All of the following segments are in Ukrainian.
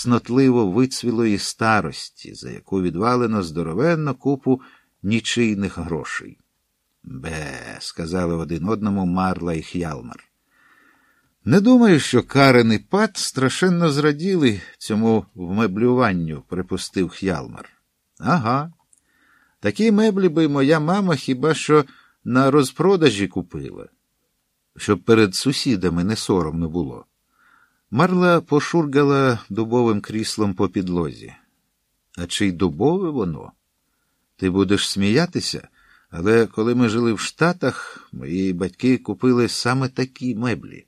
цнотливо вицвілої старості, за яку відвалено здоровенно купу нічийних грошей. Бе, сказали один одному Марла і Х'ялмар. Не думаю, що Карен і Пат страшенно зраділи цьому вмеблюванню, припустив Х'ялмар. Ага. Такі меблі би моя мама хіба що на розпродажі купила, щоб перед сусідами не соромно було. Марла пошургала дубовим кріслом по підлозі. А чи й дубове воно? Ти будеш сміятися, але коли ми жили в Штатах, мої батьки купили саме такі меблі.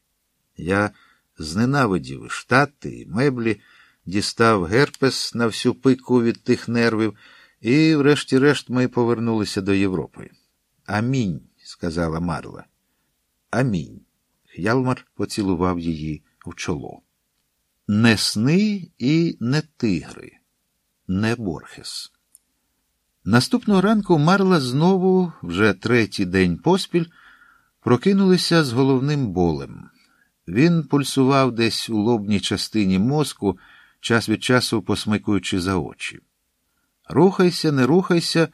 Я зненавидів штати і меблі, дістав герпес на всю пику від тих нервів, і, врешті-решт, ми повернулися до Європи. Амінь, сказала Марла. Амінь. Х'ялмар поцілував її в чоло. Не сни і не тигри, не Борхес. Наступного ранку Марла знову, вже третій день поспіль, прокинулися з головним болем. Він пульсував десь у лобній частині мозку, час від часу посмикуючи за очі. Рухайся, не рухайся,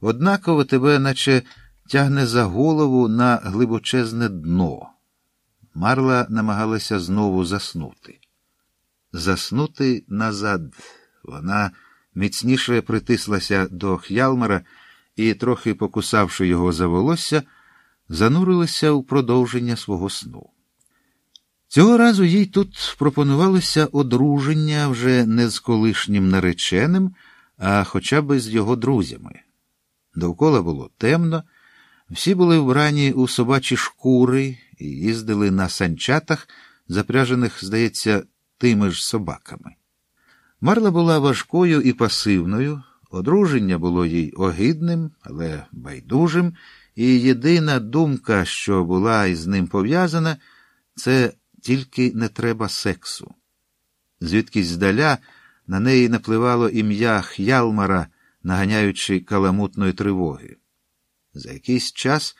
однаково тебе, наче тягне за голову на глибочезне дно. Марла намагалася знову заснути. Заснути назад. Вона міцніше притислася до Х'ялмара і, трохи покусавши його за волосся, занурилася у продовження свого сну. Цього разу їй тут пропонувалося одруження вже не з колишнім нареченим, а хоча б з його друзями. Довкола було темно, всі були вбрані у собачі шкури і їздили на санчатах, запряжених, здається, тими ж собаками. Марла була важкою і пасивною, одруження було їй огидним, але байдужим, і єдина думка, що була із ним пов'язана, це тільки не треба сексу. Звідкись здаля на неї напливало ім'я Х'ялмара, наганяючи каламутної тривоги. За якийсь час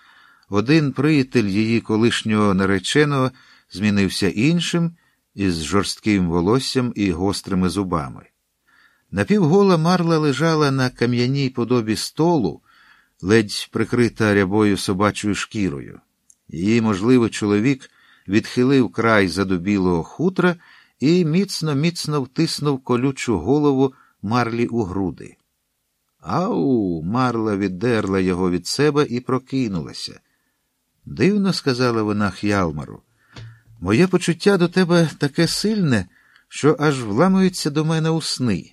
один приятель її колишнього нареченого змінився іншим із жорстким волоссям і гострими зубами. Напівгола марла лежала на кам'яній подобі столу, ледь прикрита рябою собачою шкірою. Її, можливо, чоловік відхилив край задубілого хутра і міцно, міцно втиснув колючу голову марлі у груди. Ау, марла віддерла його від себе і прокинулася. Дивно, сказала вона Х'ялмару. Моє почуття до тебе таке сильне, що аж вламується до мене у сни.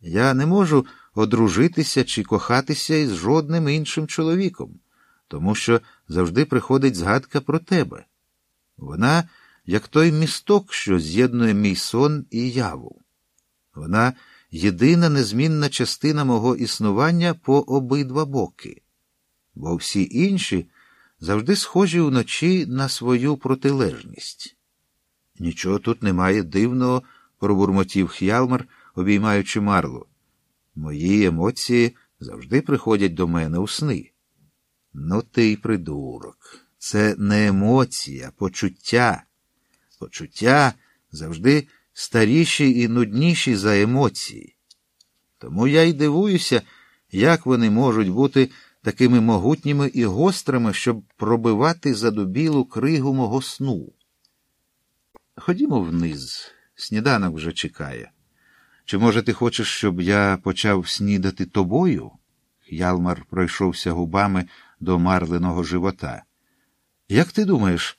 Я не можу одружитися чи кохатися із жодним іншим чоловіком, тому що завжди приходить згадка про тебе. Вона, як той місток, що з'єднує мій сон і яву. Вона єдина незмінна частина мого існування по обидва боки, бо всі інші завжди схожі вночі на свою протилежність. Нічого тут немає дивного, пробурмотів Х'ялмар, обіймаючи марлу. Мої емоції завжди приходять до мене у сни. Ну, ти й придурок. Це не емоція, почуття. Почуття завжди старіші і нудніші за емоції. Тому я й дивуюся, як вони можуть бути такими могутніми і гострими, щоб пробивати задубілу кригу мого сну. Ходімо вниз, сніданок вже чекає. Чи, може, ти хочеш, щоб я почав снідати тобою? Ялмар пройшовся губами до марленого живота. Як ти думаєш,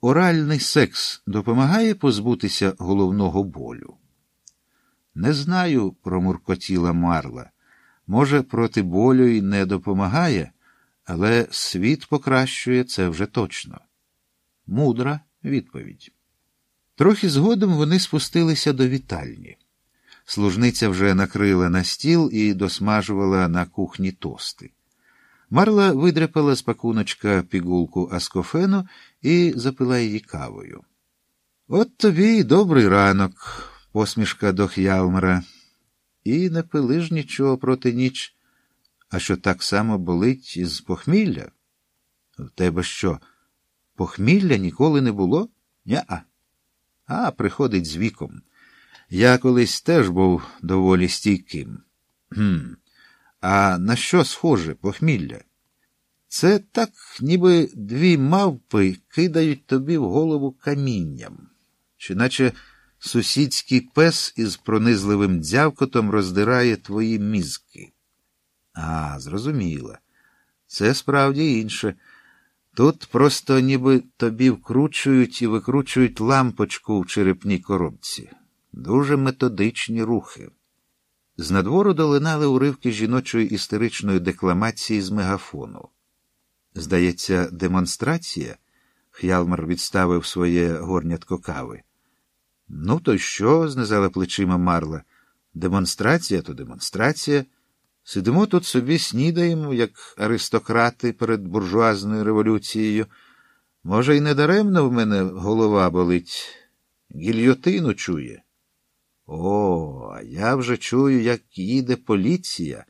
оральний секс допомагає позбутися головного болю? Не знаю, промуркотіла Марла. Може, проти болю й не допомагає, але світ покращує це вже точно. Мудра відповідь. Трохи згодом вони спустилися до вітальні. Служниця вже накрила на стіл і досмажувала на кухні тости. Марла видряпала з пакуночка пігулку аскофену і запила її кавою. От тобі й добрий ранок, посмішка до Х'ялмара. І не пили ж нічого проти ніч. А що так само болить із похмілля? В тебе що? Похмілля ніколи не було? Ня-а. А, приходить з віком. Я колись теж був доволі стійким. Хм. А на що схоже похмілля? Це так, ніби дві мавпи кидають тобі в голову камінням, чи наче сусідський пес із пронизливим дзявкотом роздирає твої мізки. А, зрозуміло. Це справді інше. Тут просто ніби тобі вкручують і викручують лампочку в черепній коробці. Дуже методичні рухи. З надвору долинали уривки жіночої істеричної декламації з мегафону. Здається, демонстрація. Х'ялмар відставив своє горнятко кави. Ну, то що? знизала плечима Марла. Демонстрація то демонстрація. Сидимо тут собі снідаємо, як аристократи перед буржуазною революцією. Може, й недаремно в мене голова болить, гільйотину чує. О, а я вже чую, як їде поліція.